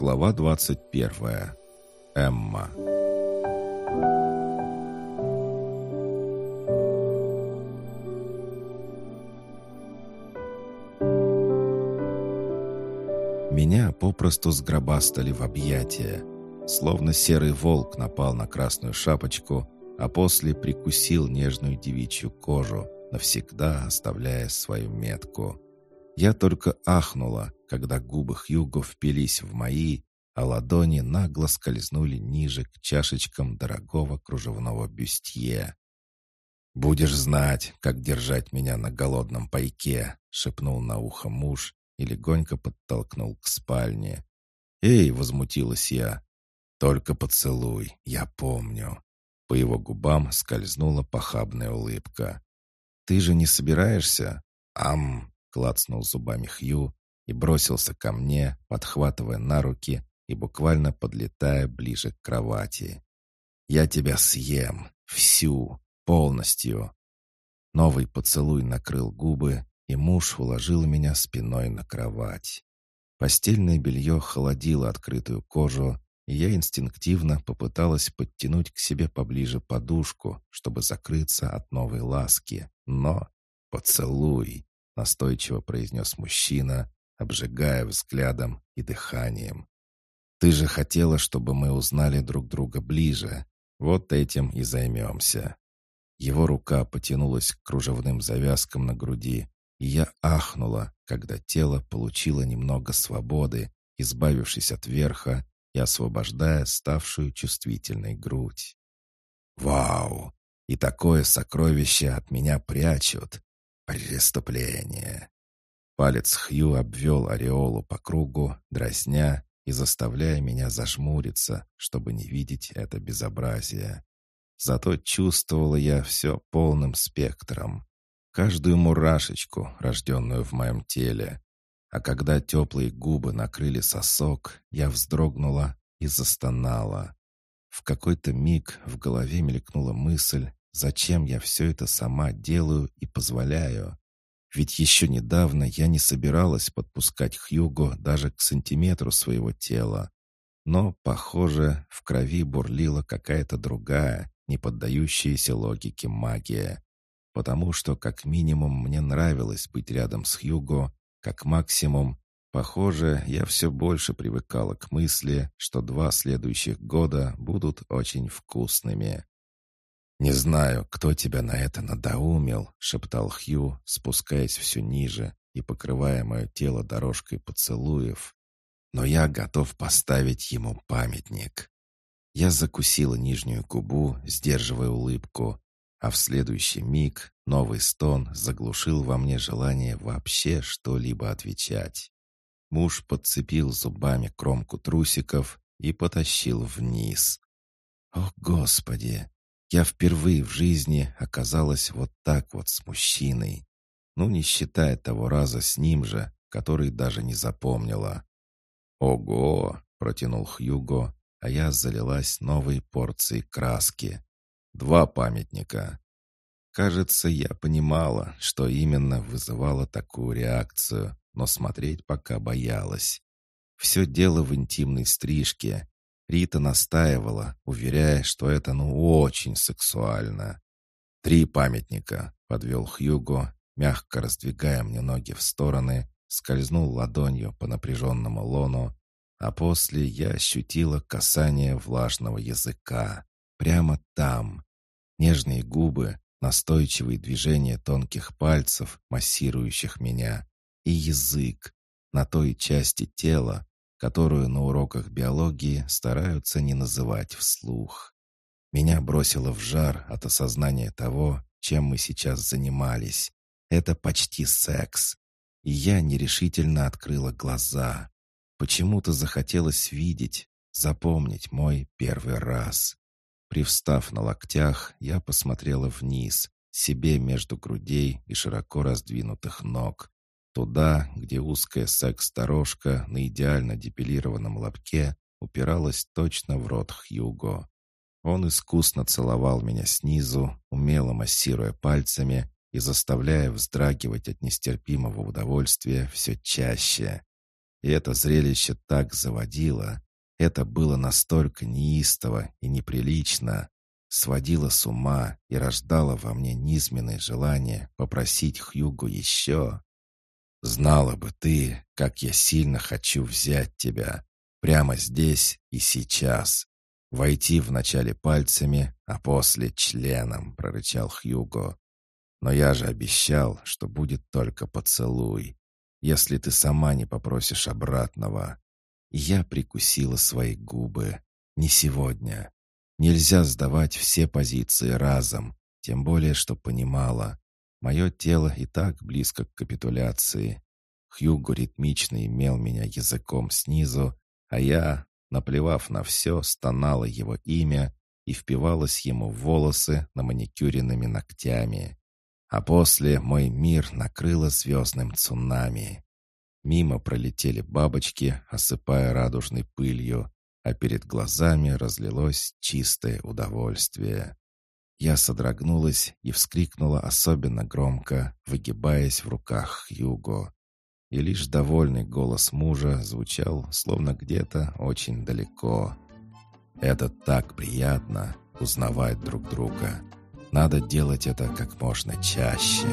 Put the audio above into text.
Глава 21. Эмма. Меня попросту сгробастали в объятия. Словно серый волк напал на красную шапочку, а после прикусил нежную девичью кожу, навсегда оставляя свою метку. Я только ахнула, когда губы Хьюго впились в мои, а ладони нагло скользнули ниже к чашечкам дорогого кружевного бюстье. «Будешь знать, как держать меня на голодном пайке», — шепнул на ухо муж и легонько подтолкнул к спальне. «Эй!» — возмутилась я. «Только поцелуй, я помню». По его губам скользнула похабная улыбка. «Ты же не собираешься?» «Ам!» — клацнул зубами Хью и бросился ко мне, подхватывая на руки и буквально подлетая ближе к кровати. «Я тебя съем! Всю! Полностью!» Новый поцелуй накрыл губы, и муж уложил меня спиной на кровать. Постельное белье холодило открытую кожу, и я инстинктивно попыталась подтянуть к себе поближе подушку, чтобы закрыться от новой ласки. Но «Поцелуй!» — настойчиво произнес мужчина, обжигая взглядом и дыханием. «Ты же хотела, чтобы мы узнали друг друга ближе. Вот этим и займемся». Его рука потянулась к кружевным завязкам на груди, и я ахнула, когда тело получило немного свободы, избавившись от верха и освобождая ставшую чувствительной грудь. «Вау! И такое сокровище от меня прячут! Преступление!» Палец Хью обвел ореолу по кругу, дразня и заставляя меня зажмуриться, чтобы не видеть это безобразие. Зато чувствовала я все полным спектром каждую мурашечку, рожденную в моем теле. А когда теплые губы накрыли сосок, я вздрогнула и застонала. В какой-то миг в голове мелькнула мысль, зачем я все это сама делаю и позволяю. Ведь еще недавно я не собиралась подпускать Хьюго даже к сантиметру своего тела. Но, похоже, в крови бурлила какая-то другая, не поддающаяся логике магия потому что как минимум мне нравилось быть рядом с Хьюго, как максимум, похоже, я все больше привыкала к мысли, что два следующих года будут очень вкусными. «Не знаю, кто тебя на это надоумил», — шептал Хью, спускаясь все ниже и покрывая мое тело дорожкой поцелуев. «Но я готов поставить ему памятник». Я закусила нижнюю губу, сдерживая улыбку, а в следующий миг новый стон заглушил во мне желание вообще что-либо отвечать. Муж подцепил зубами кромку трусиков и потащил вниз. О, Господи! Я впервые в жизни оказалась вот так вот с мужчиной. Ну, не считая того раза с ним же, который даже не запомнила. «Ого!» — протянул Хьюго, а я залилась новой порцией краски. Два памятника. Кажется, я понимала, что именно вызывало такую реакцию, но смотреть пока боялась. Все дело в интимной стрижке. Рита настаивала, уверяя, что это ну очень сексуально. «Три памятника», — подвел Хьюго, мягко раздвигая мне ноги в стороны, скользнул ладонью по напряженному лону, а после я ощутила касание влажного языка. Прямо там. Нежные губы, настойчивые движения тонких пальцев, массирующих меня, и язык на той части тела, которую на уроках биологии стараются не называть вслух. Меня бросило в жар от осознания того, чем мы сейчас занимались. Это почти секс. И я нерешительно открыла глаза. Почему-то захотелось видеть, запомнить мой первый раз. Привстав на локтях, я посмотрела вниз, себе между грудей и широко раздвинутых ног. Туда, где узкая секс-дорожка на идеально депилированном лобке упиралась точно в рот Хьюго. Он искусно целовал меня снизу, умело массируя пальцами и заставляя вздрагивать от нестерпимого удовольствия все чаще. И это зрелище так заводило. Это было настолько неистово и неприлично, сводило с ума и рождало во мне низменное желание попросить Хьюгу еще. «Знала бы ты, как я сильно хочу взять тебя, прямо здесь и сейчас. Войти вначале пальцами, а после членом», — прорычал Хьюго. «Но я же обещал, что будет только поцелуй, если ты сама не попросишь обратного». Я прикусила свои губы. «Не сегодня. Нельзя сдавать все позиции разом, тем более, что понимала. Мое тело и так близко к капитуляции. Хьюго ритмично имел меня языком снизу, а я, наплевав на все, стонала его имя и впивалась ему в волосы на маникюренными ногтями. А после мой мир накрыло звездным цунами. Мимо пролетели бабочки, осыпая радужной пылью, а перед глазами разлилось чистое удовольствие. Я содрогнулась и вскрикнула особенно громко, выгибаясь в руках Юго. И лишь довольный голос мужа звучал, словно где-то очень далеко. «Это так приятно — узнавать друг друга. Надо делать это как можно чаще».